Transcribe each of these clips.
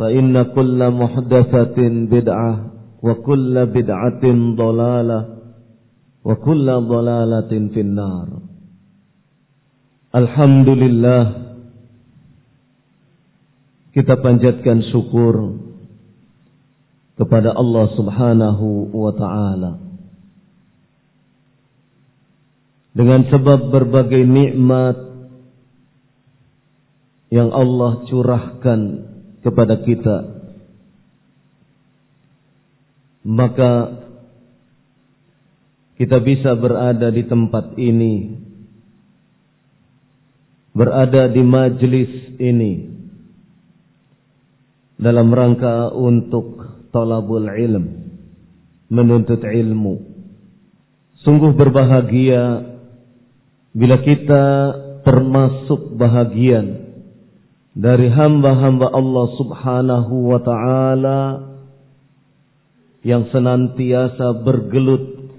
فإن كل محدثة بدعة وكل بدعة ضلالة وكل ضلالة في النار الحمد لله kita panjatkan syukur kepada Allah Subhanahu wa taala dengan sebab berbagai nikmat yang Allah curahkan kepada kita. Maka kita bisa berada di tempat ini. Berada di majlis ini. Dalam rangka untuk talabul ilm. Menuntut ilmu. Sungguh berbahagia bila kita termasuk bahagian dari hamba-hamba Allah subhanahu wa ta'ala yang senantiasa bergelut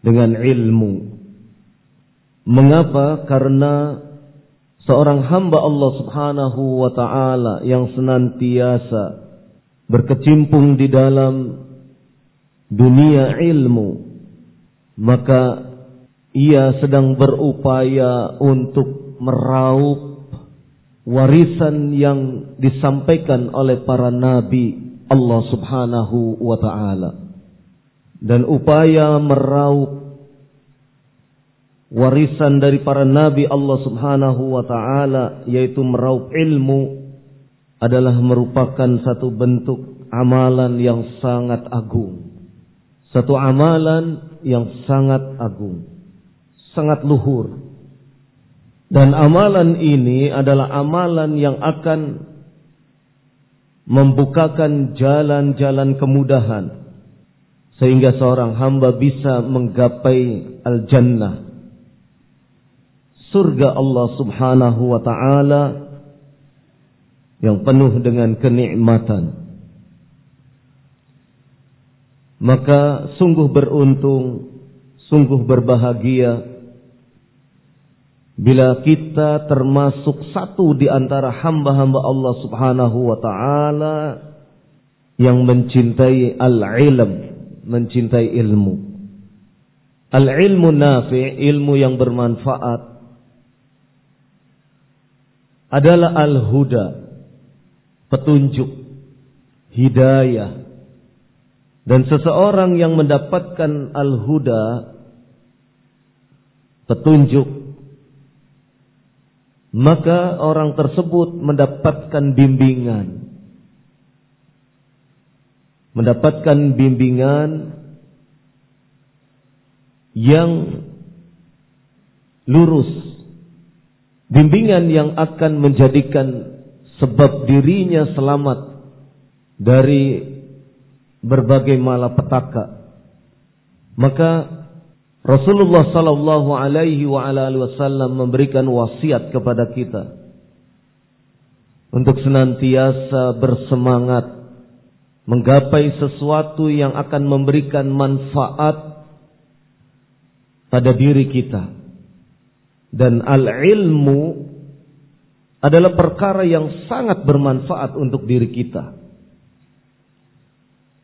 dengan ilmu. Mengapa? Karena seorang hamba Allah subhanahu wa ta'ala yang senantiasa berkecimpung di dalam dunia ilmu, maka ia sedang berupaya untuk meraup warisan yang disampaikan oleh para nabi Allah Subhanahu wa taala. Dan upaya meraup warisan dari para nabi Allah Subhanahu wa taala yaitu meraup ilmu adalah merupakan satu bentuk amalan yang sangat agung. Satu amalan yang sangat agung sangat luhur dan amalan ini adalah amalan yang akan membukakan jalan-jalan kemudahan. Sehingga seorang hamba bisa menggapai al-jannah. Surga Allah Subhanahu wa taala yang penuh dengan kenikmatan. Maka sungguh beruntung sungguh berbahagia Bila kita termasuk satu di antara hamba-hamba Allah subhanahu wa ta'ala yang mencintai al-ilm, mencintai ilmu. Al-ilmu nafi, ilmu yang bermanfaat. adalah al-huda, petunjuk, hidayah. Dan seseorang yang mendapatkan al-huda, petunjuk, maka orang tersebut mendapatkan bimbingan. Mendapatkan bimbingan yang lurus. Bimbingan yang akan menjadikan sebab dirinya selamat dari berbagai malapetaka. Maka Rasulullah sallallahu alaihi wa ala wasallam memberikan wasiat kepada kita untuk senantiasa bersemangat menggapai sesuatu yang akan memberikan manfaat pada diri kita. Dan al-ilmu adalah perkara yang sangat bermanfaat untuk diri kita.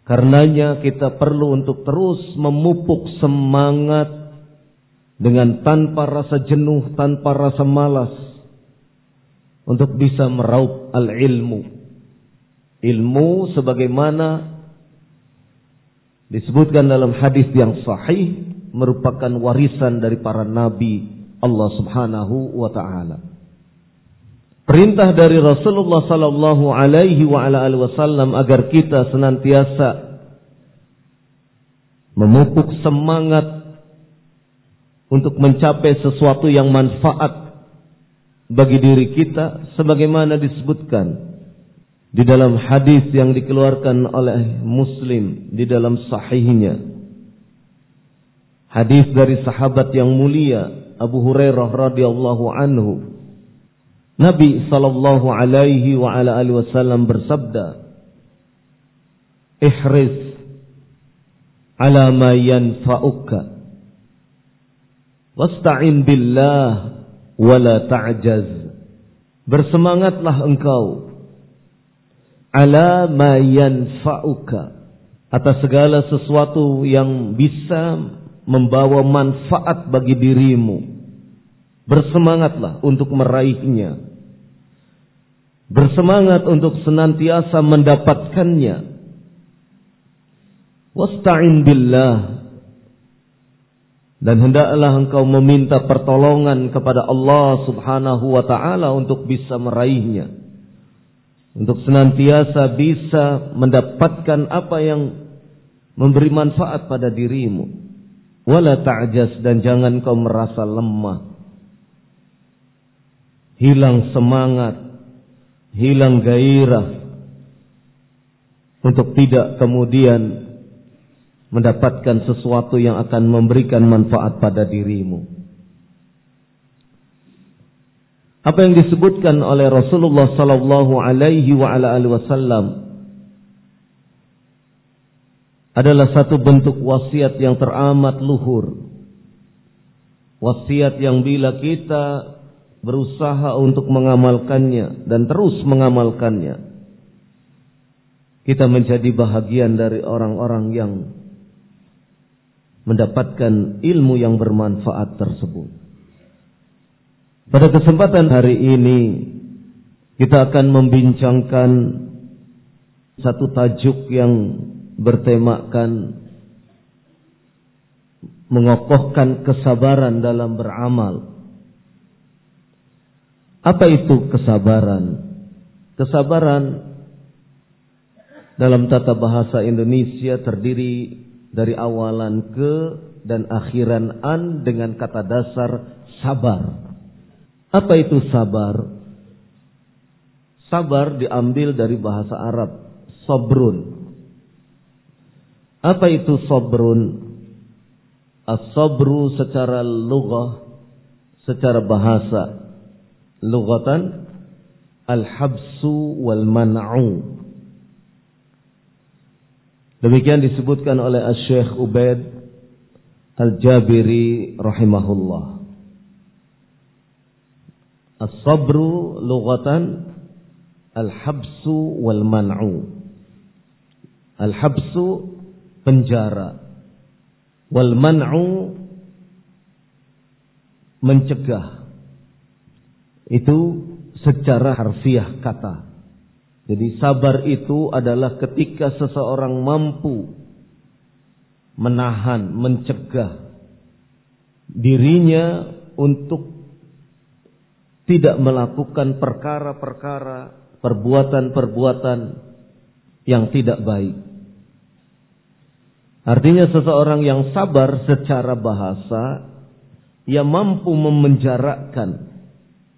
Karenanya kita perlu untuk terus memupuk semangat dengan tanpa rasa jenuh, tanpa rasa malas untuk bisa meraup al-ilmu. Ilmu sebagaimana disebutkan dalam hadis yang sahih merupakan warisan dari para nabi Allah Subhanahu wa taala. Perintah dari Rasulullah sallallahu alaihi wa ala alihi wasallam agar kita senantiasa memupuk semangat untuk mencapai sesuatu yang manfaat bagi diri kita sebagaimana disebutkan di dalam hadis yang dikeluarkan oleh Muslim di dalam sahihnya. Hadis dari sahabat yang mulia Abu Hurairah radhiyallahu anhu Nabi sallallahu alaihi wa ala alihi wasallam bersabda, "Ihris ala ma yanfa'uka wasta'in billah wa la ta'jaz." Bersemangatlah engkau ala ma yanfa'uka atas segala sesuatu yang bisa membawa manfaat bagi dirimu. Bersemangatlah untuk meraihnya bersemangat untuk senantiasa mendapatkannya. Wasta'in billah dan hendaklah engkau meminta pertolongan kepada Allah Subhanahu wa taala untuk bisa meraihnya. Untuk senantiasa bisa mendapatkan apa yang memberi manfaat pada dirimu. Wala ta'jas dan jangan kau merasa lemah. Hilang semangat hilang gairah untuk tidak kemudian mendapatkan sesuatu yang akan memberikan manfaat pada dirimu. Apa yang disebutkan oleh Rasulullah sallallahu alaihi wa ala alihi wasallam adalah satu bentuk wasiat yang teramat luhur. Wasiat yang bila kita berusaha untuk mengamalkannya dan terus mengamalkannya. Kita menjadi bahagian dari orang-orang yang mendapatkan ilmu yang bermanfaat tersebut. Pada kesempatan hari ini kita akan membincangkan satu tajuk yang bertemakan mengokohkan kesabaran dalam beramal. Apa itu kesabaran? Kesabaran dalam tata bahasa Indonesia terdiri dari awalan ke dan akhiran an dengan kata dasar sabar. Apa itu sabar? Sabar diambil dari bahasa Arab, sobrun. Apa itu sobrun? As-sabru secara lughah, secara bahasa lughatan al-habsu wal man'u. Demikian disebutkan oleh Syekh Ubaid Al-Jabiri rahimahullah. As-sabru lughatan al-habsu wal man'u. Al-habsu penjara. Wal man'u mencegah itu secara harfiah kata. Jadi sabar itu adalah ketika seseorang mampu menahan, mencegah dirinya untuk tidak melakukan perkara-perkara, perbuatan-perbuatan yang tidak baik. Artinya seseorang yang sabar secara bahasa, ia mampu memenjarakan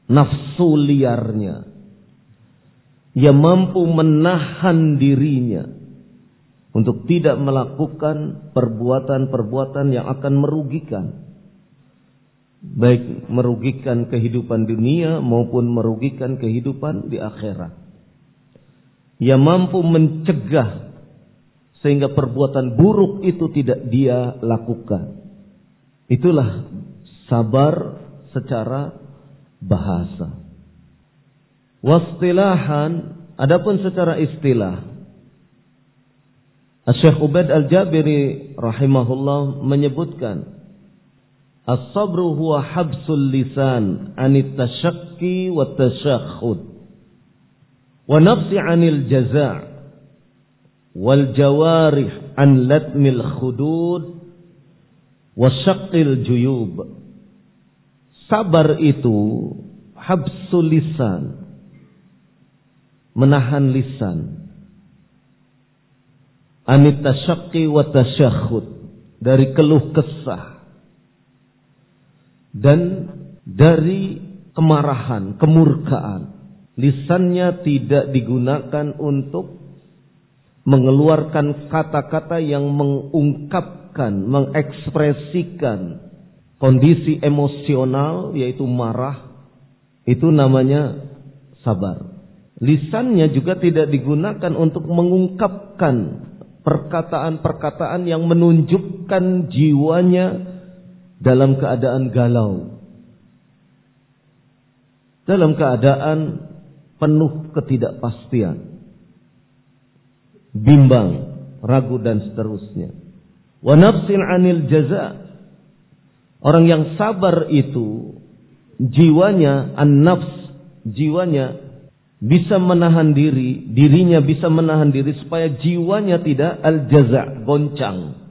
nafsu liarnya. Ia mampu menahan dirinya untuk tidak melakukan perbuatan-perbuatan yang akan merugikan. Baik merugikan kehidupan dunia maupun merugikan kehidupan di akhirat. Ia mampu mencegah sehingga perbuatan buruk itu tidak dia lakukan. Itulah sabar secara bahasa. Wastilahan, adapun secara istilah, Syekh Ubaid Al-Jabiri rahimahullah menyebutkan As-sabru huwa habsul lisan anit tashakki wa tashakhud wa nafsi anil jaza' wal jawarih an latmil khudud wa syaqqil juyub. Sabar itu habsul lisan. Menahan lisan. Anit tasyaqqi wa tasyakhud. Dari keluh kesah. Dan dari kemarahan, kemurkaan. Lisannya tidak digunakan untuk mengeluarkan kata-kata yang mengungkapkan, mengekspresikan kondisi emosional yaitu marah itu namanya sabar. Lisannya juga tidak digunakan untuk mengungkapkan perkataan-perkataan yang menunjukkan jiwanya dalam keadaan galau. Dalam keadaan penuh ketidakpastian bimbang, ragu dan seterusnya. Wa nafsin anil jaza. Orang yang sabar itu jiwanya an-nafs, jiwanya bisa menahan diri, dirinya bisa menahan diri supaya jiwanya tidak al-jaza, goncang.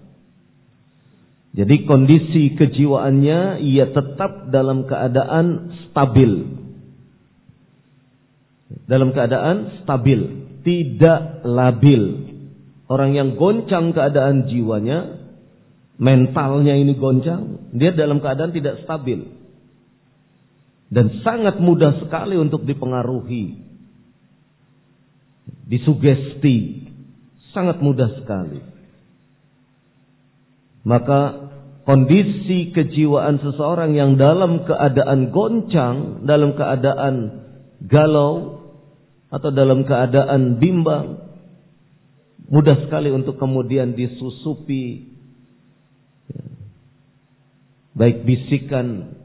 Jadi kondisi kejiwaannya ia tetap dalam keadaan stabil. Dalam keadaan stabil tidak labil. Orang yang goncang keadaan jiwanya, mentalnya ini goncang, dia dalam keadaan tidak stabil. Dan sangat mudah sekali untuk dipengaruhi. Disugesti. Sangat mudah sekali. Maka kondisi kejiwaan seseorang yang dalam keadaan goncang, dalam keadaan galau, atau dalam keadaan bimbang mudah sekali untuk kemudian disusupi baik bisikan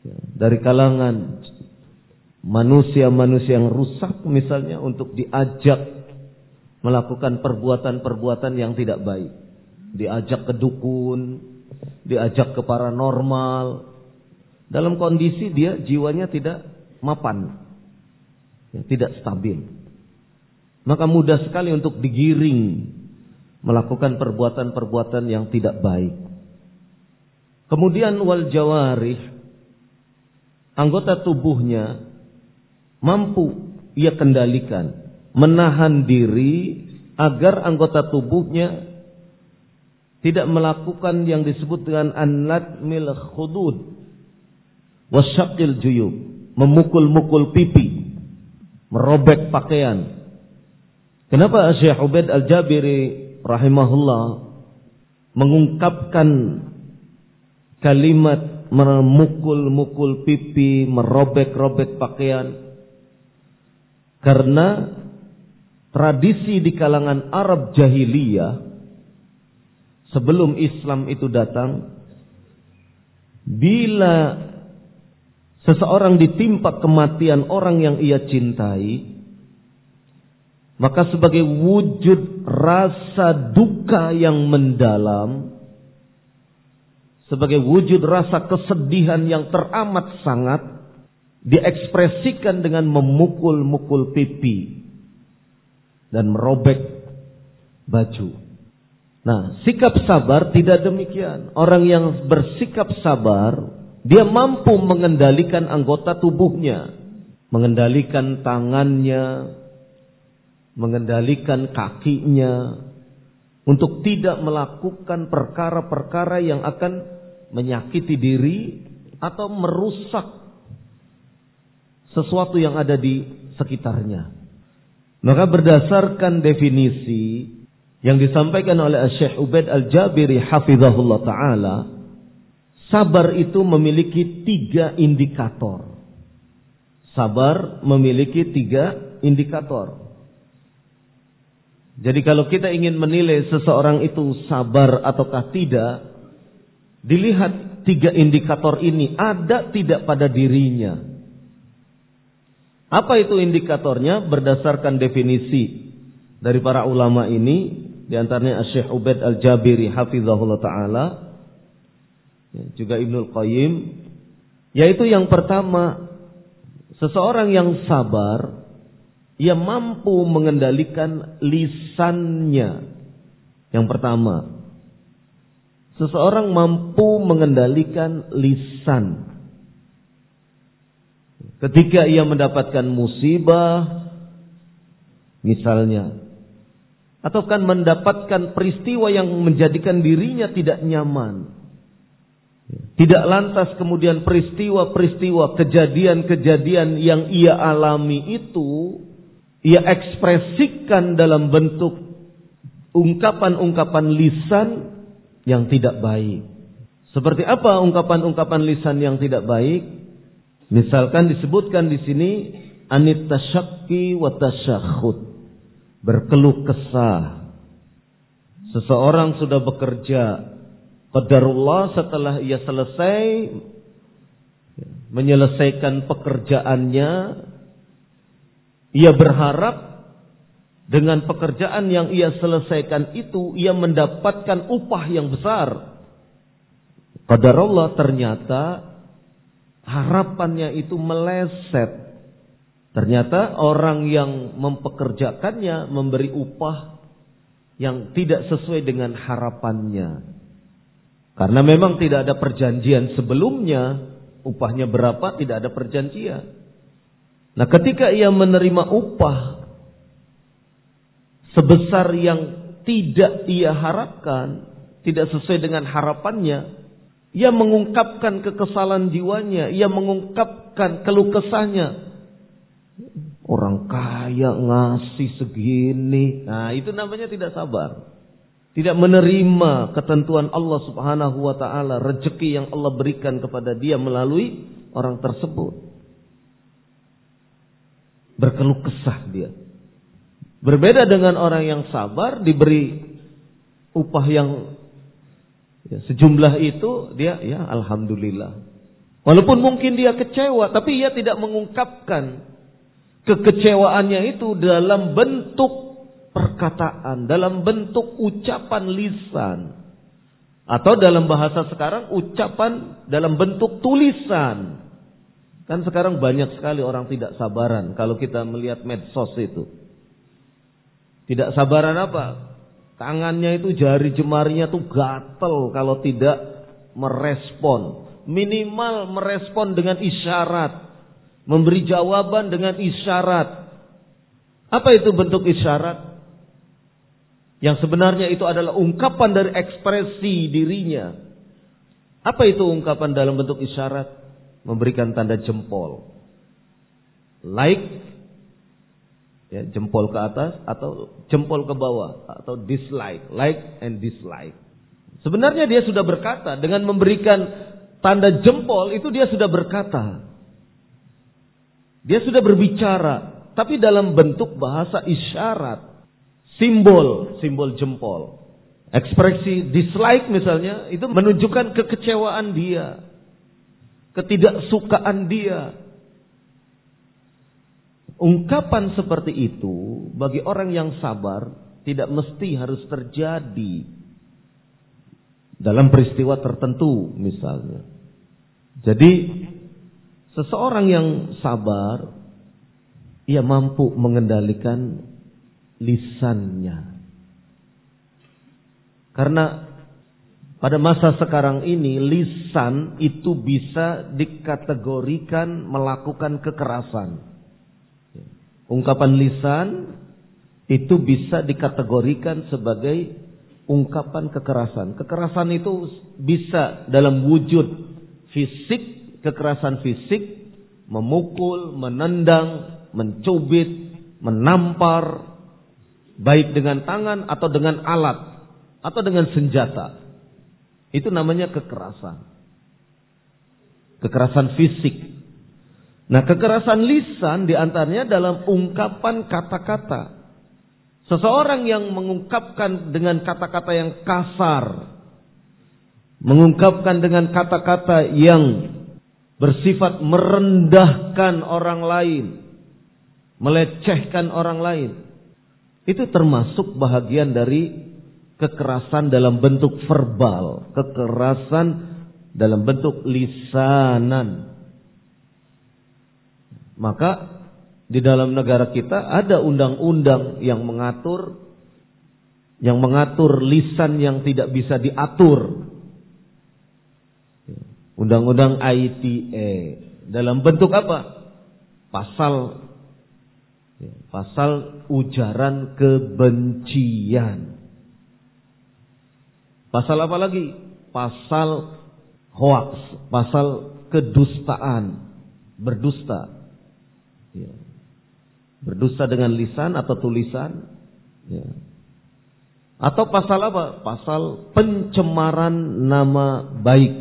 ya, dari kalangan manusia-manusia yang rusak misalnya untuk diajak melakukan perbuatan-perbuatan yang tidak baik diajak ke dukun diajak ke paranormal dalam kondisi dia jiwanya tidak mapan ya, tidak stabil. Maka mudah sekali untuk digiring melakukan perbuatan-perbuatan yang tidak baik. Kemudian wal jawarih anggota tubuhnya mampu ia kendalikan, menahan diri agar anggota tubuhnya tidak melakukan yang disebut dengan anlat mil khudud wasyaqil juyub, memukul-mukul pipi merobek pakaian. Kenapa Syekh Ubaid Al-Jabiri rahimahullah mengungkapkan kalimat memukul-mukul pipi, merobek-robek pakaian? Karena tradisi di kalangan Arab jahiliyah sebelum Islam itu datang bila seseorang ditimpa kematian orang yang ia cintai, maka sebagai wujud rasa duka yang mendalam, sebagai wujud rasa kesedihan yang teramat sangat, diekspresikan dengan memukul-mukul pipi dan merobek baju. Nah, sikap sabar tidak demikian. Orang yang bersikap sabar, dia mampu mengendalikan anggota tubuhnya, mengendalikan tangannya, mengendalikan kakinya, untuk tidak melakukan perkara-perkara yang akan menyakiti diri atau merusak sesuatu yang ada di sekitarnya. Maka berdasarkan definisi yang disampaikan oleh Syekh Ubaid Al-Jabiri hafizahullah taala, sabar itu memiliki tiga indikator. Sabar memiliki tiga indikator. Jadi kalau kita ingin menilai seseorang itu sabar ataukah tidak, dilihat tiga indikator ini ada tidak pada dirinya. Apa itu indikatornya? Berdasarkan definisi dari para ulama ini, di antaranya Syekh Ubaid Al-Jabiri hafizahullah taala, ya, juga Ibnul Qayyim, yaitu yang pertama, seseorang yang sabar ia mampu mengendalikan lisannya. Yang pertama, seseorang mampu mengendalikan lisan. Ketika ia mendapatkan musibah, misalnya, atau kan mendapatkan peristiwa yang menjadikan dirinya tidak nyaman. Tidak lantas kemudian peristiwa-peristiwa, kejadian-kejadian yang ia alami itu ia ekspresikan dalam bentuk ungkapan-ungkapan lisan yang tidak baik. Seperti apa ungkapan-ungkapan lisan yang tidak baik? Misalkan disebutkan di sini anit tasyakki wa tasyakhud. Berkeluh kesah. Seseorang sudah bekerja qadarullah setelah ia selesai menyelesaikan pekerjaannya ia berharap dengan pekerjaan yang ia selesaikan itu ia mendapatkan upah yang besar. Qadar Allah ternyata harapannya itu meleset. Ternyata orang yang mempekerjakannya memberi upah yang tidak sesuai dengan harapannya. Karena memang tidak ada perjanjian sebelumnya, upahnya berapa tidak ada perjanjian. Nah, ketika ia menerima upah sebesar yang tidak ia harapkan, tidak sesuai dengan harapannya, ia mengungkapkan kekesalan jiwanya, ia mengungkapkan keluh kesahnya. Orang kaya ngasih segini. Nah, itu namanya tidak sabar. Tidak menerima ketentuan Allah Subhanahu wa taala, rezeki yang Allah berikan kepada dia melalui orang tersebut berkeluh kesah dia. Berbeda dengan orang yang sabar diberi upah yang ya, sejumlah itu dia ya alhamdulillah. Walaupun mungkin dia kecewa tapi ia tidak mengungkapkan kekecewaannya itu dalam bentuk perkataan, dalam bentuk ucapan lisan atau dalam bahasa sekarang ucapan dalam bentuk tulisan. Kan sekarang banyak sekali orang tidak sabaran kalau kita melihat medsos itu. Tidak sabaran apa? Tangannya itu jari jemarinya tuh gatel kalau tidak merespon. Minimal merespon dengan isyarat. Memberi jawaban dengan isyarat. Apa itu bentuk isyarat? Yang sebenarnya itu adalah ungkapan dari ekspresi dirinya. Apa itu ungkapan dalam bentuk isyarat? memberikan tanda jempol. Like ya, jempol ke atas atau jempol ke bawah atau dislike, like and dislike. Sebenarnya dia sudah berkata dengan memberikan tanda jempol itu dia sudah berkata. Dia sudah berbicara, tapi dalam bentuk bahasa isyarat, simbol, simbol jempol. Ekspresi dislike misalnya itu menunjukkan kekecewaan dia ketidaksukaan dia. Ungkapan seperti itu bagi orang yang sabar tidak mesti harus terjadi dalam peristiwa tertentu misalnya. Jadi Seseorang yang sabar, ia mampu mengendalikan lisannya. Karena pada masa sekarang ini lisan itu bisa dikategorikan melakukan kekerasan. Ungkapan lisan itu bisa dikategorikan sebagai ungkapan kekerasan. Kekerasan itu bisa dalam wujud fisik, kekerasan fisik, memukul, menendang, mencubit, menampar, baik dengan tangan atau dengan alat atau dengan senjata. Itu namanya kekerasan. Kekerasan fisik. Nah, kekerasan lisan di antaranya dalam ungkapan kata-kata. Seseorang yang mengungkapkan dengan kata-kata yang kasar, mengungkapkan dengan kata-kata yang bersifat merendahkan orang lain, melecehkan orang lain, itu termasuk bahagian dari kekerasan dalam bentuk verbal, kekerasan dalam bentuk lisanan. Maka di dalam negara kita ada undang-undang yang mengatur yang mengatur lisan yang tidak bisa diatur. Undang-undang ITE dalam bentuk apa? Pasal Pasal ujaran kebencian. Pasal apa lagi? Pasal hoax, pasal kedustaan, berdusta. Ya. Berdusta dengan lisan atau tulisan. Ya. Atau pasal apa? Pasal pencemaran nama baik.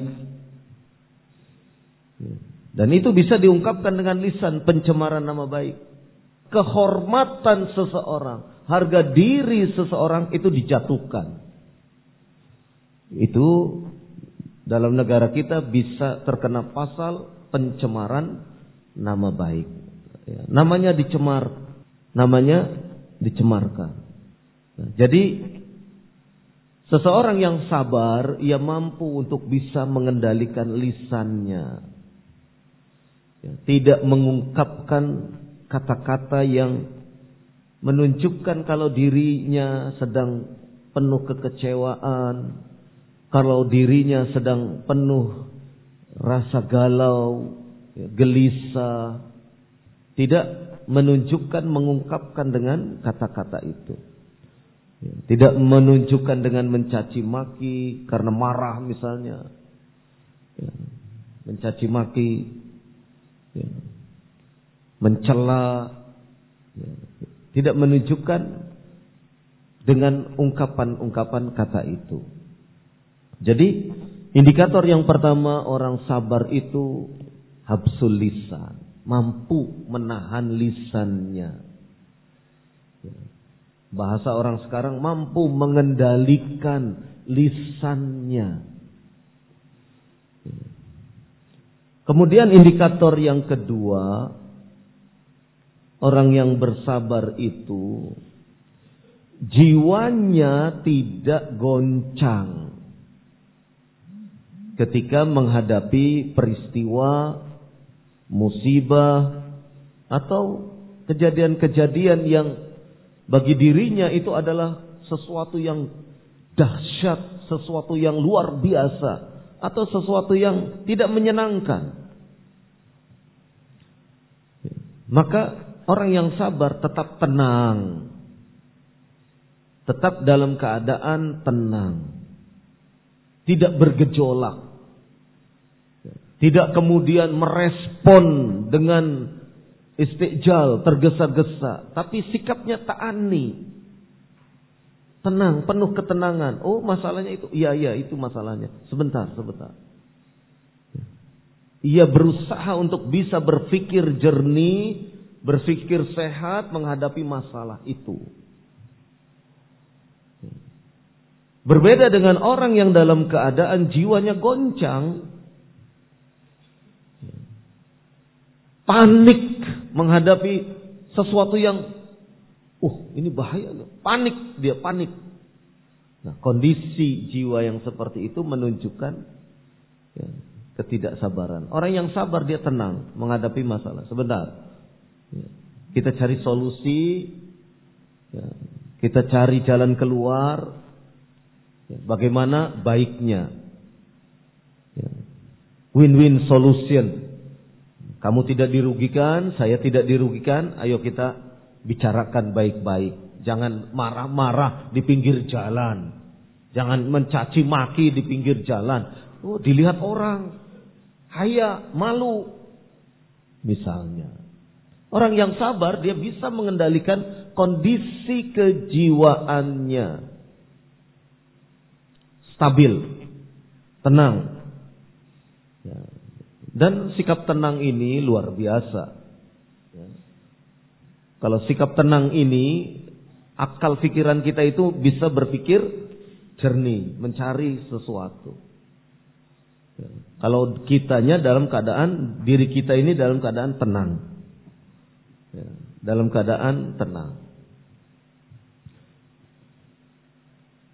Ya. Dan itu bisa diungkapkan dengan lisan pencemaran nama baik kehormatan seseorang, harga diri seseorang itu dijatuhkan. Itu dalam negara kita bisa terkena pasal pencemaran nama baik. Ya, namanya dicemar, namanya dicemarkan. Nah, jadi seseorang yang sabar, ia mampu untuk bisa mengendalikan lisannya. Ya, tidak mengungkapkan kata-kata yang menunjukkan kalau dirinya sedang penuh kekecewaan, kalau dirinya sedang penuh rasa galau, ya, gelisah, tidak menunjukkan mengungkapkan dengan kata-kata itu. Ya, tidak menunjukkan dengan mencaci maki karena marah misalnya. Ya, mencaci maki mencela, ya, tidak menunjukkan dengan ungkapan-ungkapan kata itu. Jadi indikator yang pertama orang sabar itu habsul lisan, mampu menahan lisannya. Ya. Bahasa orang sekarang mampu mengendalikan lisannya. Ya. Kemudian indikator yang kedua Orang yang bersabar itu jiwanya tidak goncang ketika menghadapi peristiwa musibah atau kejadian-kejadian yang bagi dirinya itu adalah sesuatu yang dahsyat, sesuatu yang luar biasa atau sesuatu yang tidak menyenangkan. Maka Orang yang sabar tetap tenang. Tetap dalam keadaan tenang. Tidak bergejolak. Tidak kemudian merespon dengan istiqjal, tergesa-gesa. Tapi sikapnya ta'ani. Tenang, penuh ketenangan. Oh masalahnya itu. Iya, iya itu masalahnya. Sebentar, sebentar. Ia berusaha untuk bisa berpikir jernih berpikir sehat menghadapi masalah itu. Berbeda dengan orang yang dalam keadaan jiwanya goncang, panik menghadapi sesuatu yang, uh ini bahaya loh, panik dia panik. Nah kondisi jiwa yang seperti itu menunjukkan ya, ketidaksabaran. Orang yang sabar dia tenang menghadapi masalah. Sebentar. Ya. Kita cari solusi, ya. kita cari jalan keluar. Ya. Bagaimana baiknya? Ya. Win-win solution. Kamu tidak dirugikan, saya tidak dirugikan. Ayo kita bicarakan baik-baik. Jangan marah-marah di pinggir jalan. Jangan mencaci maki di pinggir jalan. Oh, dilihat orang. Haya, malu. Misalnya. Orang yang sabar dia bisa mengendalikan kondisi kejiwaannya. Stabil. Tenang. Dan sikap tenang ini luar biasa. Ya. Kalau sikap tenang ini, akal pikiran kita itu bisa berpikir jernih, mencari sesuatu. Ya. Kalau kitanya dalam keadaan, diri kita ini dalam keadaan tenang. Ya. Dalam keadaan tenang.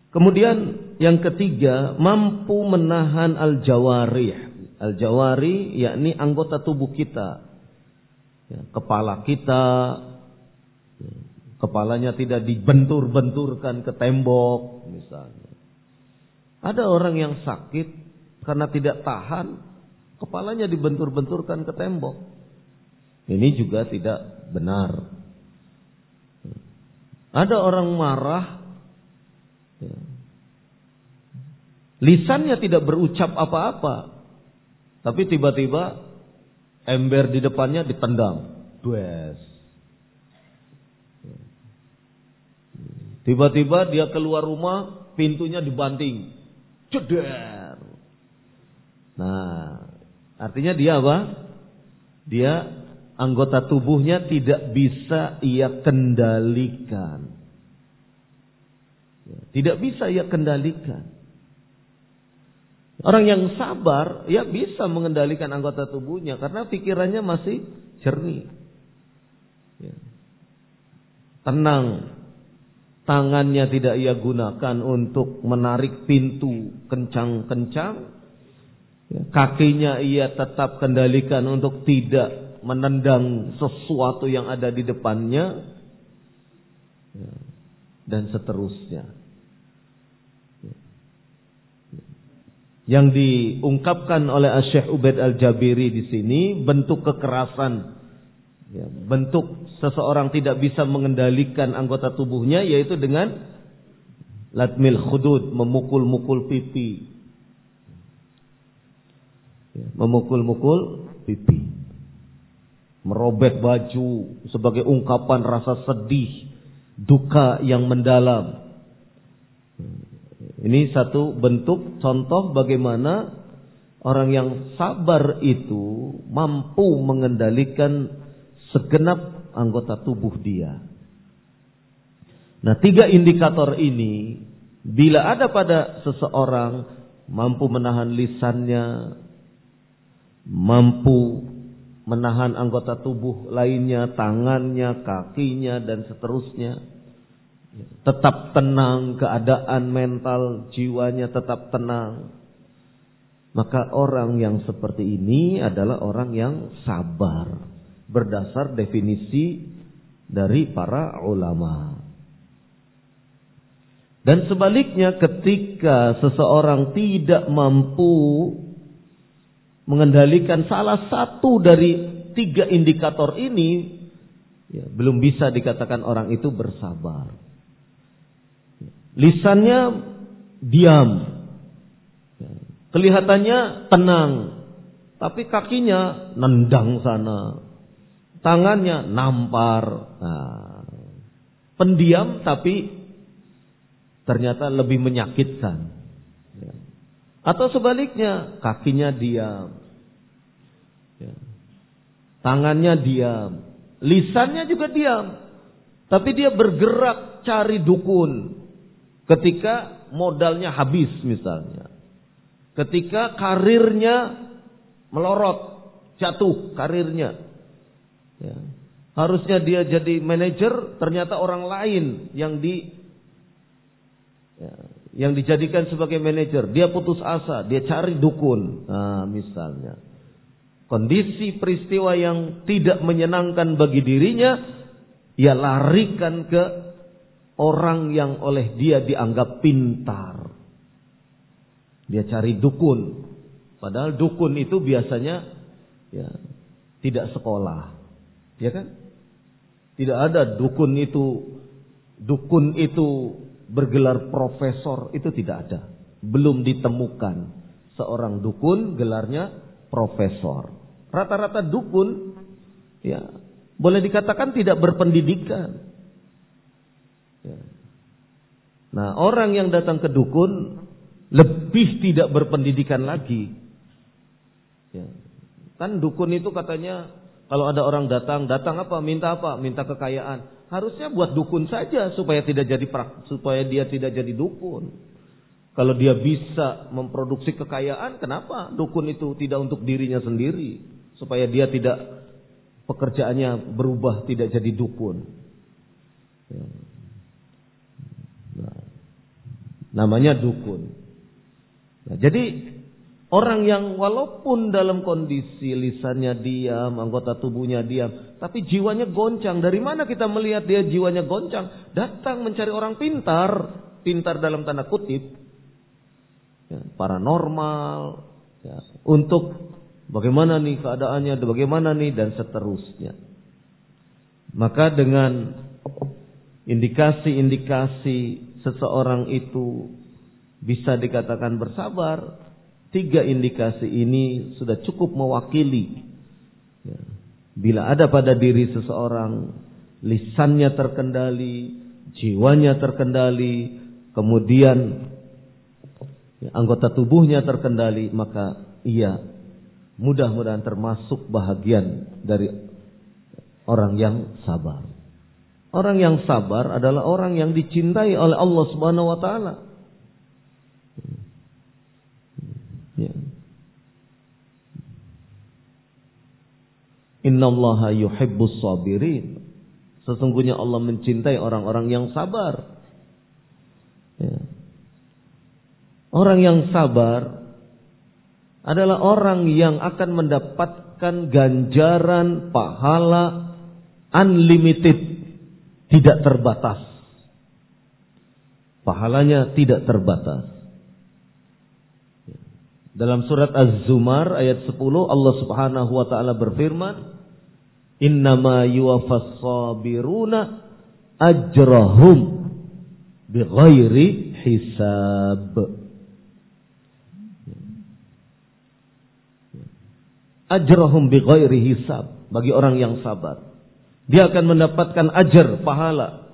Kemudian yang ketiga, mampu menahan al-jawarih. Al-jawari yakni anggota tubuh kita. Ya, kepala kita, ya, kepalanya tidak dibentur-benturkan ke tembok misalnya. Ada orang yang sakit karena tidak tahan, kepalanya dibentur-benturkan ke tembok. Ini juga tidak benar. Ada orang marah, ya. lisannya tidak berucap apa-apa, tapi tiba-tiba ember di depannya ditendang. Dues. Tiba-tiba dia keluar rumah, pintunya dibanting. Ceder. Nah, artinya dia apa? Dia anggota tubuhnya tidak bisa ia kendalikan. Tidak bisa ia kendalikan. Orang yang sabar ya bisa mengendalikan anggota tubuhnya karena pikirannya masih jernih. Ya. Tenang. Tangannya tidak ia gunakan untuk menarik pintu kencang-kencang. Ya. Kakinya ia tetap kendalikan untuk tidak menendang sesuatu yang ada di depannya. Ya. Dan seterusnya. Yang diungkapkan oleh Syekh Ubaid Al-Jabiri di sini bentuk kekerasan. Ya, bentuk seseorang tidak bisa mengendalikan anggota tubuhnya yaitu dengan latmil khudud memukul-mukul pipi. Ya, memukul-mukul pipi. Merobek baju sebagai ungkapan rasa sedih duka yang mendalam ini satu bentuk contoh bagaimana orang yang sabar itu mampu mengendalikan segenap anggota tubuh dia. Nah, tiga indikator ini bila ada pada seseorang mampu menahan lisannya, mampu menahan anggota tubuh lainnya, tangannya, kakinya dan seterusnya, tetap tenang, keadaan mental jiwanya tetap tenang. Maka orang yang seperti ini adalah orang yang sabar berdasar definisi dari para ulama. Dan sebaliknya ketika seseorang tidak mampu mengendalikan salah satu dari tiga indikator ini, ya, belum bisa dikatakan orang itu bersabar. Lisannya diam. Kelihatannya tenang. Tapi kakinya nendang sana. Tangannya nampar. Nah, pendiam tapi ternyata lebih menyakitkan. Atau sebaliknya, kakinya diam. Tangannya diam. Lisannya juga diam. Tapi dia bergerak cari dukun. Ketika modalnya habis misalnya. Ketika karirnya melorot, jatuh karirnya. Ya. Harusnya dia jadi manajer, ternyata orang lain yang di ya, yang dijadikan sebagai manajer, dia putus asa, dia cari dukun. Nah, misalnya. Kondisi peristiwa yang tidak menyenangkan bagi dirinya, ia larikan ke orang yang oleh dia dianggap pintar. Dia cari dukun. Padahal dukun itu biasanya ya tidak sekolah. Ya kan? Tidak ada dukun itu dukun itu bergelar profesor itu tidak ada. Belum ditemukan seorang dukun gelarnya profesor. Rata-rata dukun ya boleh dikatakan tidak berpendidikan. Nah, orang yang datang ke dukun lebih tidak berpendidikan lagi. Ya. Kan dukun itu katanya kalau ada orang datang, datang apa? Minta apa? Minta kekayaan. Harusnya buat dukun saja supaya tidak jadi supaya dia tidak jadi dukun. Kalau dia bisa memproduksi kekayaan, kenapa dukun itu tidak untuk dirinya sendiri? Supaya dia tidak pekerjaannya berubah tidak jadi dukun. Ya. Nah, namanya dukun. Nah, jadi Orang yang walaupun dalam kondisi lisannya diam, anggota tubuhnya diam, tapi jiwanya goncang. Dari mana kita melihat dia jiwanya goncang? Datang mencari orang pintar, pintar dalam tanda kutip, ya, paranormal, ya, untuk bagaimana nih keadaannya, bagaimana nih dan seterusnya. Maka dengan indikasi-indikasi seseorang itu bisa dikatakan bersabar, Tiga indikasi ini sudah cukup mewakili. Ya. Bila ada pada diri seseorang lisannya terkendali, jiwanya terkendali, kemudian ya, anggota tubuhnya terkendali, maka ia mudah-mudahan termasuk bahagian dari orang yang sabar. Orang yang sabar adalah orang yang dicintai oleh Allah Subhanahu wa taala. Ya. Innallaha yuhibbus sabirin. Sesungguhnya Allah mencintai orang-orang yang sabar. Ya. Orang yang sabar adalah orang yang akan mendapatkan ganjaran pahala unlimited, tidak terbatas. Pahalanya tidak terbatas. Dalam surat Az-Zumar ayat 10 Allah Subhanahu wa taala berfirman, "Innama yuwaffas sabiruna ajrahum bighairi hisab." Ajrahum bighairi hisab bagi orang yang sabar. Dia akan mendapatkan ajar pahala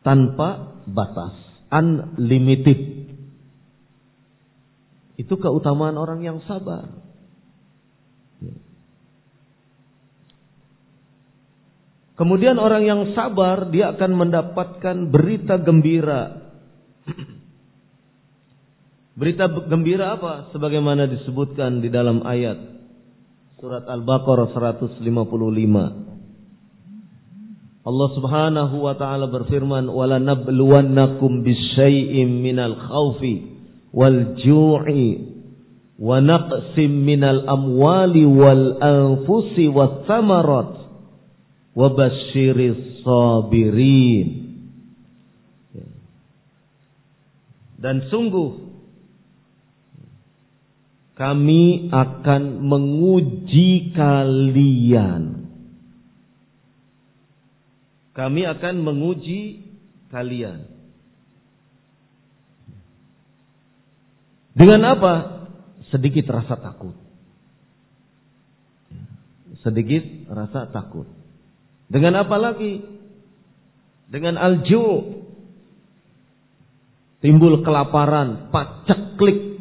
tanpa batas, unlimited. Itu keutamaan orang yang sabar. Kemudian orang yang sabar dia akan mendapatkan berita gembira. Berita gembira apa? Sebagaimana disebutkan di dalam ayat surat Al-Baqarah 155. Allah Subhanahu wa taala berfirman, "Wala nabluwannakum bisyai'im minal khaufi wal ju'i wa naqsim minal amwali wal anfusi was samarat wa basyiris sabirin. Dan sungguh kami akan menguji kalian kami akan menguji kalian Dengan apa? Sedikit rasa takut. Sedikit rasa takut. Dengan apa lagi? Dengan alju. Timbul kelaparan, paceklik,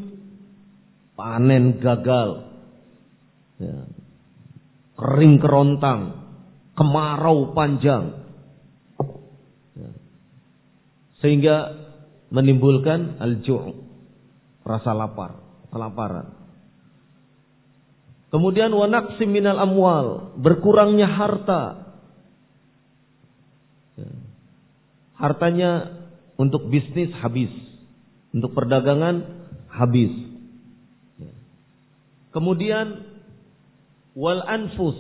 panen gagal, ya. kering kerontang, kemarau panjang. Sehingga menimbulkan alju rasa lapar, kelaparan. Kemudian wanaksim minal amwal, berkurangnya harta. Ya. Hartanya untuk bisnis habis, Untuk perdagangan habis. Ya. Kemudian wal anfus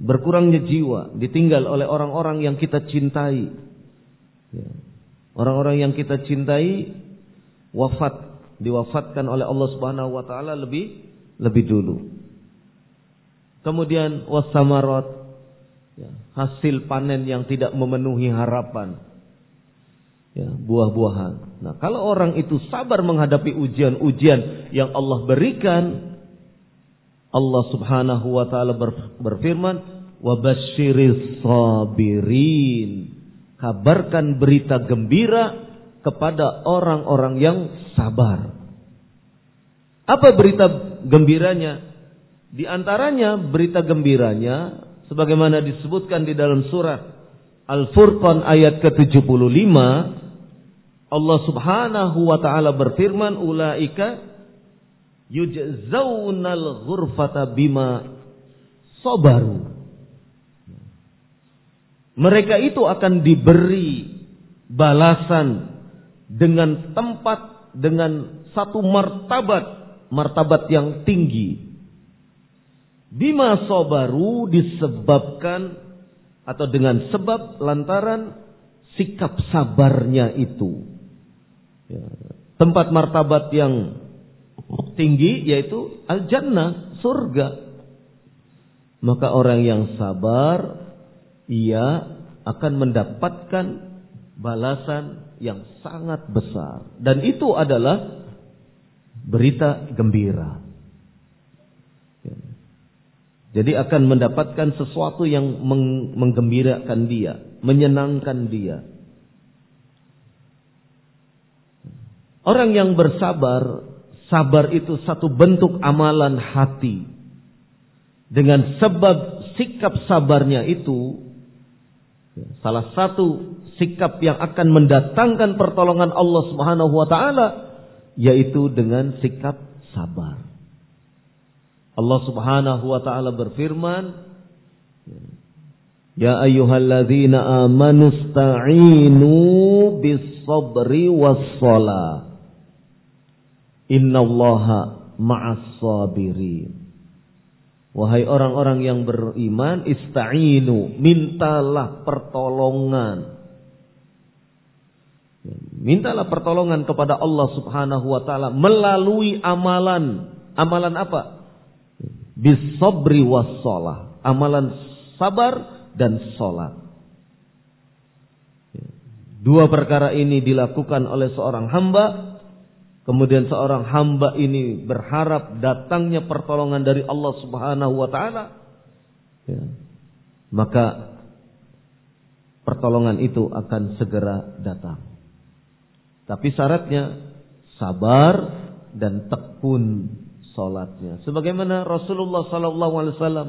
berkurangnya jiwa ditinggal oleh orang-orang yang kita cintai. Orang-orang yang kita cintai wafat diwafatkan oleh Allah Subhanahu wa taala lebih lebih dulu. Kemudian wasamarat ya, hasil panen yang tidak memenuhi harapan. Ya, buah-buahan. Nah, kalau orang itu sabar menghadapi ujian-ujian yang Allah berikan, Allah Subhanahu wa taala berfirman, "Wabasyiris sabirin." Kabarkan berita gembira kepada orang-orang yang sabar. Apa berita gembiranya? Di antaranya berita gembiranya sebagaimana disebutkan di dalam surah Al-Furqan ayat ke-75 Allah Subhanahu wa taala berfirman ulaika yujzaunal ghurfata bima sabaru mereka itu akan diberi balasan dengan tempat dengan satu martabat martabat yang tinggi bima sabaru disebabkan atau dengan sebab lantaran sikap sabarnya itu ya. tempat martabat yang tinggi yaitu al-jannah surga maka orang yang sabar ia akan mendapatkan balasan yang sangat besar dan itu adalah berita gembira. Jadi akan mendapatkan sesuatu yang menggembirakan dia, menyenangkan dia. Orang yang bersabar, sabar itu satu bentuk amalan hati. Dengan sebab sikap sabarnya itu, salah satu sikap yang akan mendatangkan pertolongan Allah Subhanahu wa taala yaitu dengan sikap sabar. Allah Subhanahu wa taala berfirman, Ya ayyuhalladzina amanu sta'inu bis-sabri was-shalah. Innallaha ma'as sabirin. Wahai orang-orang yang beriman, ista'inu, mintalah pertolongan Mintalah pertolongan kepada Allah Subhanahu wa taala melalui amalan. Amalan apa? Bisabri wassalah. Amalan sabar dan salat. Dua perkara ini dilakukan oleh seorang hamba. Kemudian seorang hamba ini berharap datangnya pertolongan dari Allah Subhanahu wa taala. Ya. Maka pertolongan itu akan segera datang. Tapi syaratnya sabar dan tekun solatnya. Sebagaimana Rasulullah Sallallahu Alaihi Wasallam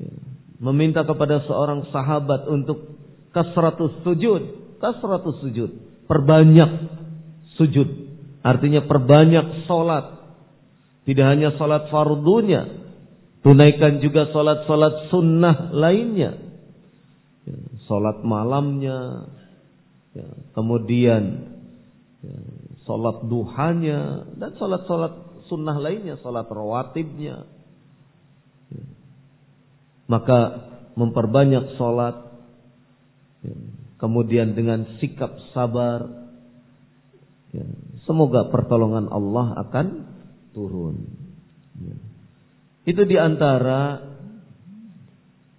ya, meminta kepada seorang sahabat untuk kasratus sujud, kasratus sujud, perbanyak sujud. Artinya perbanyak solat. Tidak hanya solat fardunya, tunaikan juga solat-solat sunnah lainnya. Ya, solat malamnya, ya, kemudian ya, sholat duhanya dan sholat-sholat sunnah lainnya, sholat rawatibnya. Ya. Maka memperbanyak sholat, kemudian dengan sikap sabar, semoga pertolongan Allah akan turun. Ya. Itu di antara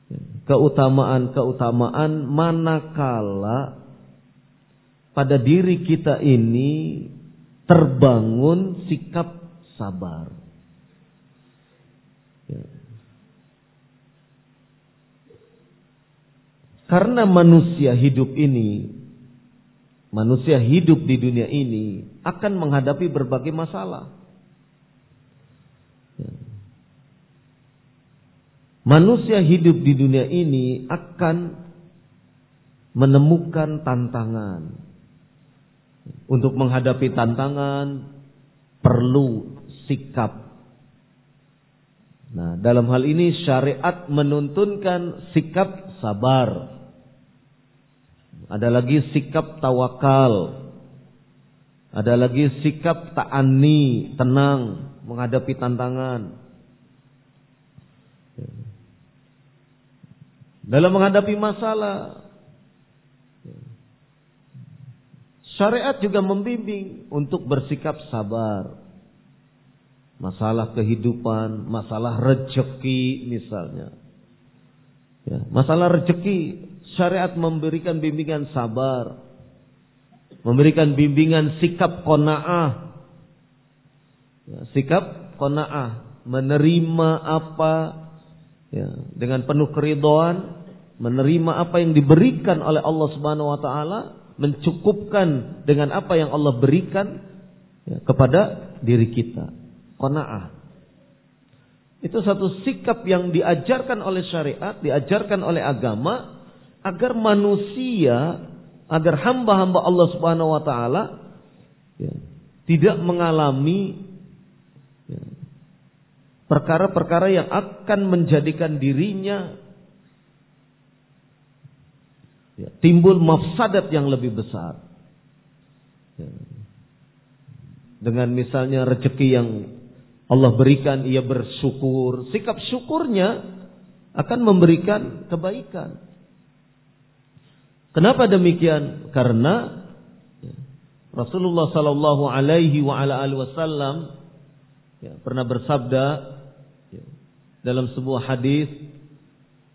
ya, keutamaan-keutamaan manakala pada diri kita ini terbangun sikap sabar. Ya. Karena manusia hidup ini, manusia hidup di dunia ini akan menghadapi berbagai masalah. Ya. Manusia hidup di dunia ini akan menemukan tantangan. Untuk menghadapi tantangan perlu sikap. Nah, dalam hal ini syariat menuntunkan sikap sabar. Ada lagi sikap tawakal. Ada lagi sikap ta'ani, tenang menghadapi tantangan. Dalam menghadapi masalah, syariat juga membimbing untuk bersikap sabar. Masalah kehidupan, masalah rejeki misalnya. Ya, masalah rejeki, syariat memberikan bimbingan sabar memberikan bimbingan sikap kona'ah. Ya, sikap kona'ah, menerima apa ya, dengan penuh keridoan, menerima apa yang diberikan oleh Allah Subhanahu wa taala, mencukupkan dengan apa yang Allah berikan ya, kepada diri kita. Kona'ah. Itu satu sikap yang diajarkan oleh syariat, diajarkan oleh agama agar manusia agar hamba-hamba Allah Subhanahu wa taala ya, tidak mengalami ya, perkara-perkara ya, yang akan menjadikan dirinya ya, timbul mafsadat yang lebih besar. Ya. Dengan misalnya rezeki yang Allah berikan ia bersyukur, sikap syukurnya akan memberikan kebaikan. Kenapa demikian? Karena Rasulullah Sallallahu Alaihi Wasallam ya, pernah bersabda ya, dalam sebuah hadis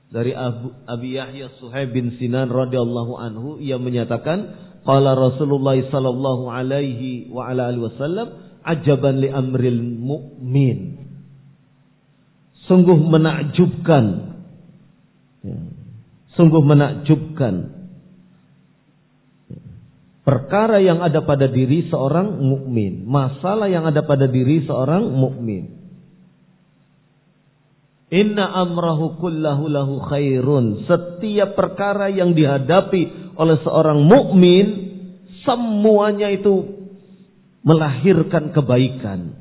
dari Abu, Abi Yahya Suhaib bin Sinan radhiyallahu anhu ia menyatakan qala Rasulullah sallallahu alaihi wa ala alihi wasallam ajaban li amril mu'min sungguh menakjubkan ya, sungguh menakjubkan perkara yang ada pada diri seorang mukmin, masalah yang ada pada diri seorang mukmin. Inna amrahu kullahu lahu khairun. Setiap perkara yang dihadapi oleh seorang mukmin, semuanya itu melahirkan kebaikan.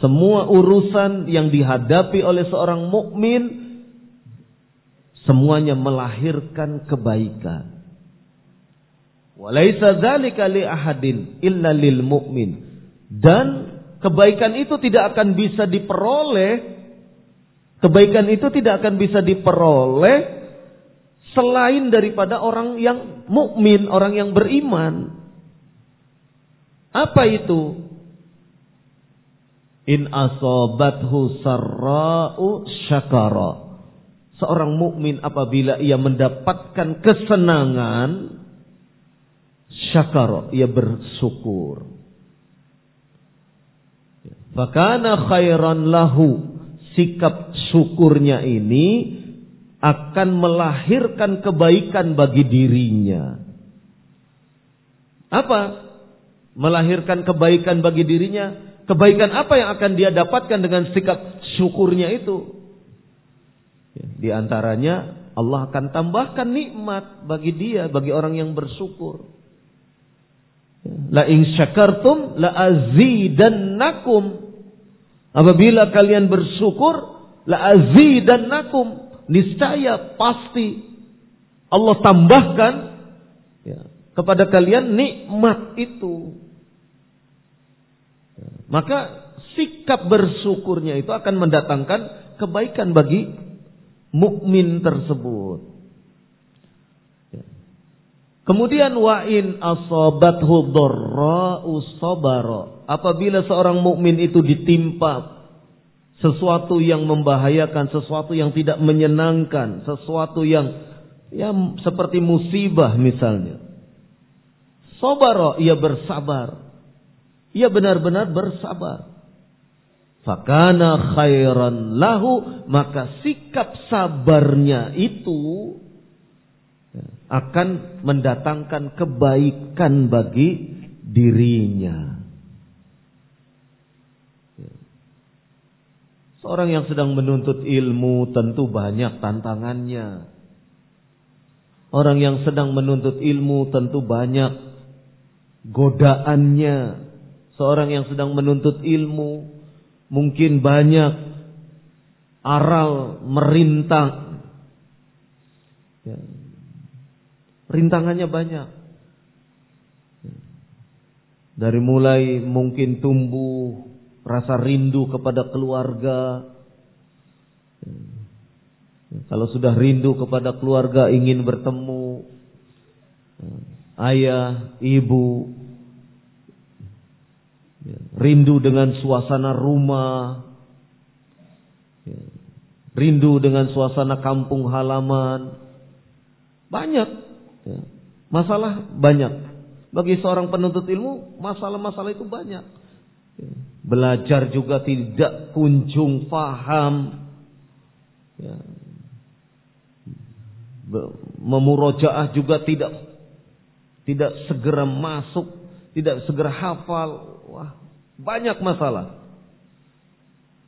Semua urusan yang dihadapi oleh seorang mukmin semuanya melahirkan kebaikan. Walaisa dzalika li ahadin illa lil mu'min. Dan kebaikan itu tidak akan bisa diperoleh kebaikan itu tidak akan bisa diperoleh selain daripada orang yang mukmin, orang yang beriman. Apa itu? In asobathu sarra'u syakara seorang mukmin apabila ia mendapatkan kesenangan syakar ia bersyukur. Fakana khairan lahu sikap syukurnya ini akan melahirkan kebaikan bagi dirinya. Apa? Melahirkan kebaikan bagi dirinya? Kebaikan apa yang akan dia dapatkan dengan sikap syukurnya itu di antaranya Allah akan tambahkan nikmat bagi dia, bagi orang yang bersyukur. Ya, la in syakartum la azidannakum. Apabila kalian bersyukur, la azidannakum. Niscaya pasti Allah tambahkan ya, kepada kalian nikmat itu. Ya, maka sikap bersyukurnya itu akan mendatangkan kebaikan bagi mukmin tersebut. Ya. Kemudian wa in asabathu dharra'u. Apabila seorang mukmin itu ditimpa sesuatu yang membahayakan, sesuatu yang tidak menyenangkan, sesuatu yang ya seperti musibah misalnya. Sabara, ia bersabar. Ia benar-benar bersabar. Fakana khairan lahu maka sikap sabarnya itu akan mendatangkan kebaikan bagi dirinya. Seorang yang sedang menuntut ilmu tentu banyak tantangannya. Orang yang sedang menuntut ilmu tentu banyak godaannya. Seorang yang sedang menuntut ilmu mungkin banyak aral merintang. Ya. Rintangannya banyak. Dari mulai mungkin tumbuh rasa rindu kepada keluarga. Kalau sudah rindu kepada keluarga ingin bertemu ayah, ibu, rindu dengan suasana rumah, rindu dengan suasana kampung halaman, banyak masalah banyak. Bagi seorang penuntut ilmu, masalah-masalah itu banyak. Belajar juga tidak kunjung paham. Ya. Memurojaah juga tidak tidak segera masuk, tidak segera hafal. Banyak masalah.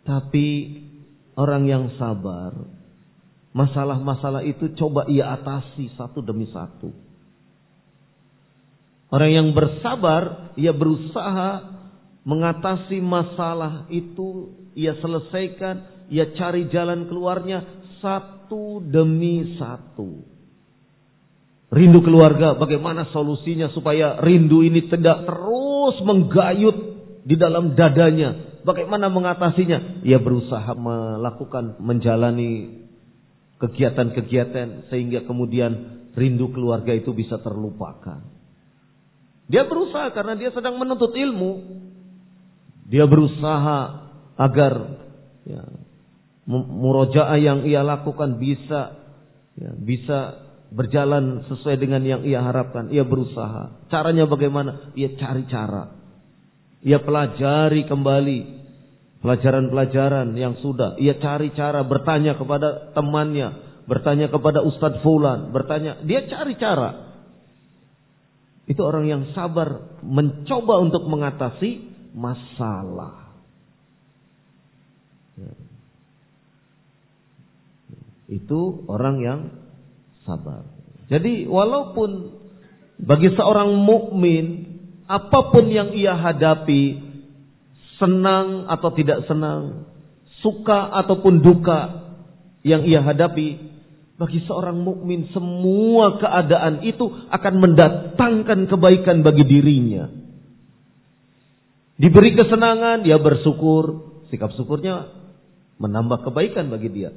Tapi orang yang sabar, masalah-masalah itu coba ia atasi satu demi satu. Orang yang bersabar, ia berusaha mengatasi masalah itu, ia selesaikan, ia cari jalan keluarnya satu demi satu. Rindu keluarga, bagaimana solusinya supaya rindu ini tidak terus menggayut di dalam dadanya. Bagaimana mengatasinya? Ia berusaha melakukan, menjalani kegiatan-kegiatan sehingga kemudian rindu keluarga itu bisa terlupakan. Dia berusaha karena dia sedang menuntut ilmu. Dia berusaha agar ya, murojaah yang ia lakukan bisa ya, bisa berjalan sesuai dengan yang ia harapkan. Ia berusaha. Caranya bagaimana? Ia cari cara. Ia pelajari kembali pelajaran-pelajaran yang sudah. Ia cari cara bertanya kepada temannya, bertanya kepada Ustadz Fulan, bertanya. Dia cari cara. Itu orang yang sabar mencoba untuk mengatasi masalah. Itu orang yang sabar. Jadi walaupun bagi seorang mukmin apa pun yang ia hadapi senang atau tidak senang, suka ataupun duka yang ia hadapi bagi seorang mukmin semua keadaan itu akan mendatangkan kebaikan bagi dirinya. Diberi kesenangan, dia bersyukur. Sikap syukurnya menambah kebaikan bagi dia.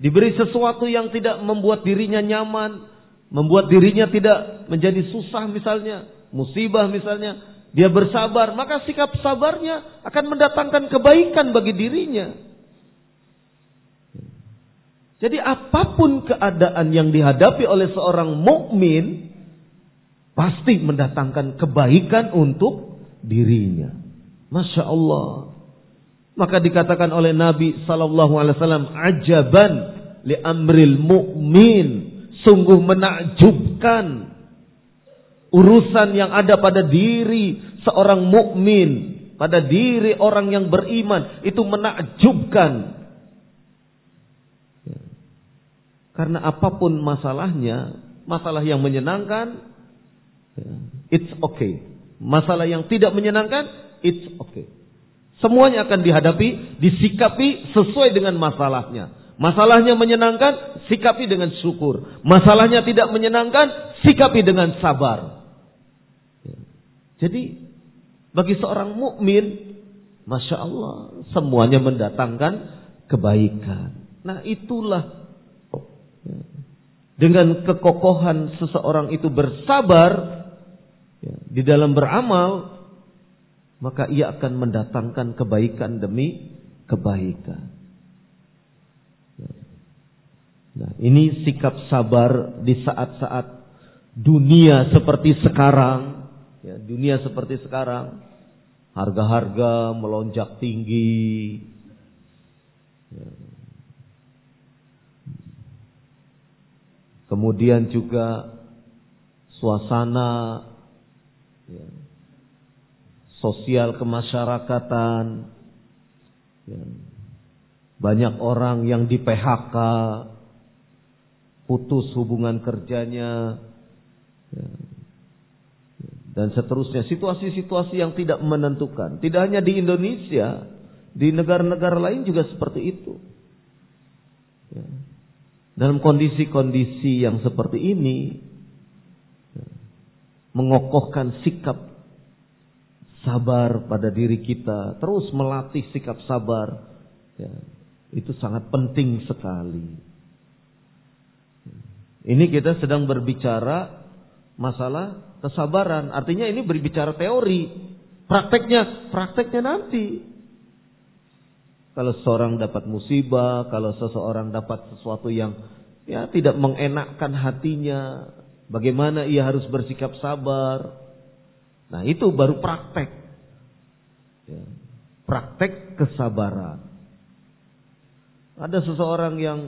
Diberi sesuatu yang tidak membuat dirinya nyaman, membuat dirinya tidak menjadi susah misalnya, musibah misalnya, dia bersabar, maka sikap sabarnya akan mendatangkan kebaikan bagi dirinya. Jadi apa pun keadaan yang dihadapi oleh seorang mukmin pasti mendatangkan kebaikan untuk dirinya. Masya Allah. Maka dikatakan oleh Nabi Sallallahu Alaihi Wasallam, ajaban li amril mukmin, sungguh menakjubkan urusan yang ada pada diri seorang mukmin, pada diri orang yang beriman itu menakjubkan Karena apa pun masalahnya, masalah yang menyenangkan, it's okay. Masalah yang tidak menyenangkan, it's okay. Semuanya akan dihadapi, disikapi sesuai dengan masalahnya. Masalahnya menyenangkan, sikapi dengan syukur. Masalahnya tidak menyenangkan, sikapi dengan sabar. Jadi bagi seorang mukmin, masya Allah, semuanya mendatangkan kebaikan. Nah itulah dengan kekokohan seseorang itu bersabar ya, di dalam beramal, maka ia akan mendatangkan kebaikan demi kebaikan. Nah, ini sikap sabar di saat-saat dunia seperti sekarang, ya, dunia seperti sekarang, harga-harga melonjak tinggi, ya, Kemudian juga suasana ya, sosial kemasyarakatan. Ya, banyak orang yang di PHK, putus hubungan kerjanya, ya, dan seterusnya. Situasi-situasi yang tidak menentukan. Tidak hanya di Indonesia, di negara-negara lain juga seperti itu. Ya. Dalam kondisi-kondisi yang seperti ini, mengokohkan sikap sabar pada diri kita, terus melatih sikap sabar. Ya, itu sangat penting sekali. Ini kita sedang berbicara masalah kesabaran. Artinya ini berbicara teori. Prakteknya, prakteknya nanti. Kalau seseorang dapat musibah, kalau seseorang dapat sesuatu yang ya tidak mengenakkan hatinya, bagaimana ia harus bersikap sabar. Nah, itu baru praktek. Ya, praktek kesabaran. Ada seseorang yang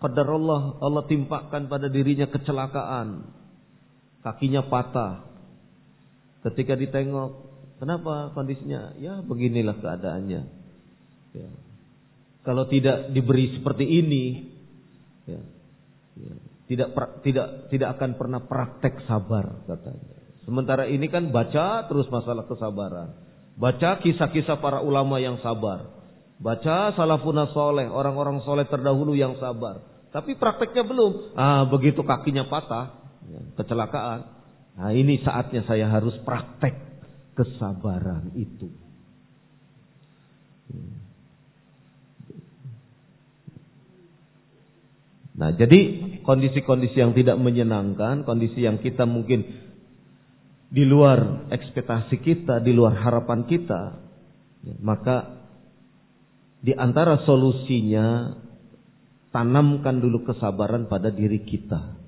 Qadar Allah, Allah timpakan pada dirinya kecelakaan. Kakinya patah. Ketika ditengok, kenapa kondisinya? Ya beginilah keadaannya. Ya. Kalau tidak diberi seperti ini, ya, ya, tidak tidak tidak akan pernah praktek sabar katanya. Sementara ini kan baca terus masalah kesabaran. Baca kisah-kisah para ulama yang sabar. Baca salafun soleh, orang-orang soleh terdahulu yang sabar. Tapi prakteknya belum. Ah, begitu kakinya patah, kecelakaan. Nah, ini saatnya saya harus praktek kesabaran itu. Nah, jadi kondisi-kondisi yang tidak menyenangkan, kondisi yang kita mungkin di luar ekspektasi kita, di luar harapan kita, ya, maka di antara solusinya tanamkan dulu kesabaran pada diri kita.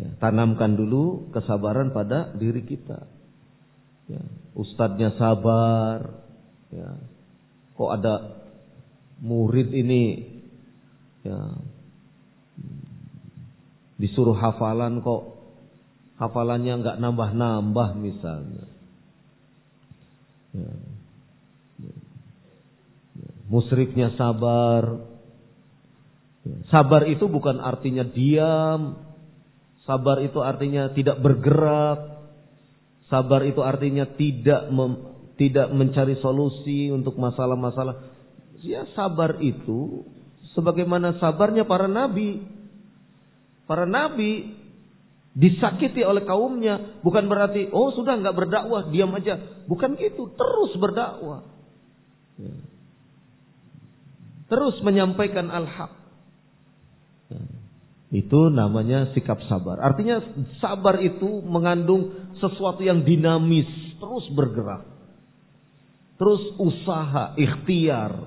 Ya, tanamkan dulu kesabaran pada diri kita. Ya, ustadznya sabar. Ya, kok ada murid ini ya, disuruh hafalan kok hafalannya nggak nambah-nambah misalnya. Ya. Ya. Musrifnya sabar, Sabar itu bukan artinya diam. Sabar itu artinya tidak bergerak. Sabar itu artinya tidak mem, tidak mencari solusi untuk masalah-masalah. Ya sabar itu sebagaimana sabarnya para nabi. Para nabi disakiti oleh kaumnya bukan berarti oh sudah nggak berdakwah diam aja bukan itu terus berdakwah ya. terus menyampaikan al-haq itu namanya sikap sabar. Artinya sabar itu mengandung sesuatu yang dinamis, terus bergerak. Terus usaha, ikhtiar.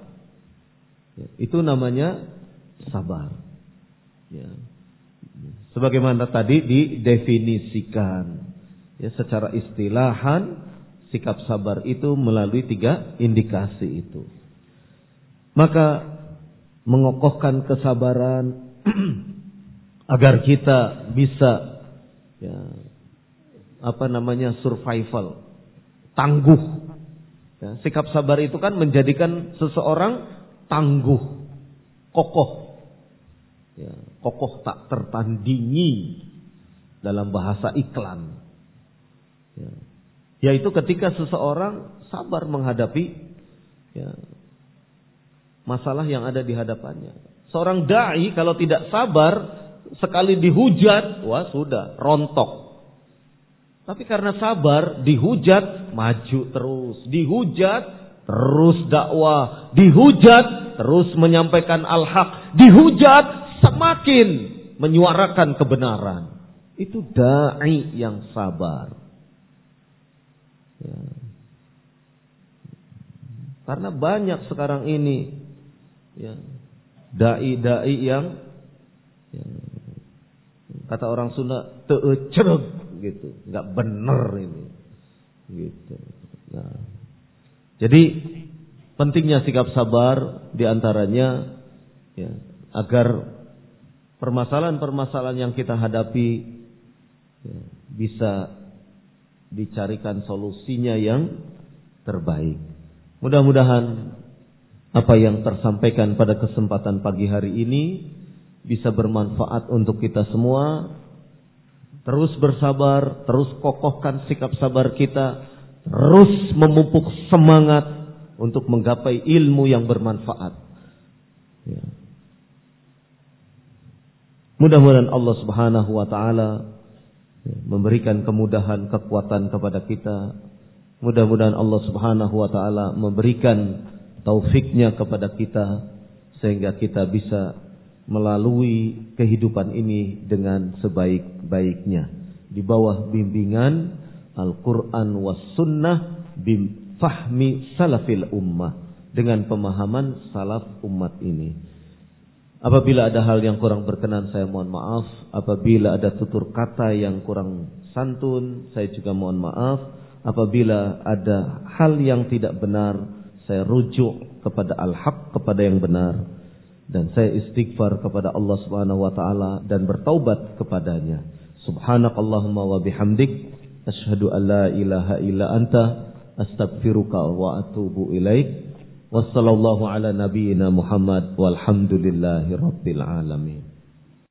Itu namanya sabar. Ya. Sebagaimana tadi didefinisikan. Ya, secara istilahan, sikap sabar itu melalui tiga indikasi itu. Maka mengokohkan kesabaran agar kita bisa ya, apa namanya survival, tangguh. Ya, sikap sabar itu kan menjadikan seseorang tangguh, kokoh, ya, kokoh tak tertandingi dalam bahasa iklan. Ya. Yaitu ketika seseorang sabar menghadapi ya, masalah yang ada di hadapannya. Seorang dai kalau tidak sabar sekali dihujat, wah sudah, rontok. Tapi karena sabar, dihujat, maju terus. Dihujat, terus dakwah. Dihujat, terus menyampaikan al-haq. Dihujat, semakin menyuarakan kebenaran. Itu da'i yang sabar. Ya. Karena banyak sekarang ini ya, dai-dai yang ya, Kata orang Sunda, teecereg gitu, nggak bener ini. Gitu. Nah. Jadi pentingnya sikap sabar di antaranya ya, agar permasalahan-permasalahan yang kita hadapi ya, bisa dicarikan solusinya yang terbaik. Mudah-mudahan apa yang tersampaikan pada kesempatan pagi hari ini bisa bermanfaat untuk kita semua. Terus bersabar, terus kokohkan sikap sabar kita, terus memupuk semangat untuk menggapai ilmu yang bermanfaat. Ya. Mudah-mudahan Allah Subhanahu wa taala ya, memberikan kemudahan, kekuatan kepada kita Mudah-mudahan Allah Subhanahu wa taala memberikan taufiknya kepada kita sehingga kita bisa melalui kehidupan ini dengan sebaik-baiknya. Di bawah bimbingan Al-Qur'an was sunnah bim fahmi salafil ummah dengan pemahaman salaf umat ini. Apabila ada hal yang kurang berkenan saya mohon maaf, apabila ada tutur kata yang kurang santun saya juga mohon maaf, apabila ada hal yang tidak benar saya rujuk kepada al-haq kepada yang benar dan saya istighfar kepada Allah Subhanahu wa taala dan bertaubat kepadanya. Subhanakallahumma wa bihamdik asyhadu an la ilaha illa anta astaghfiruka wa atubu ilaik. Wassallallahu ala nabiyyina Muhammad walhamdulillahi rabbil alamin.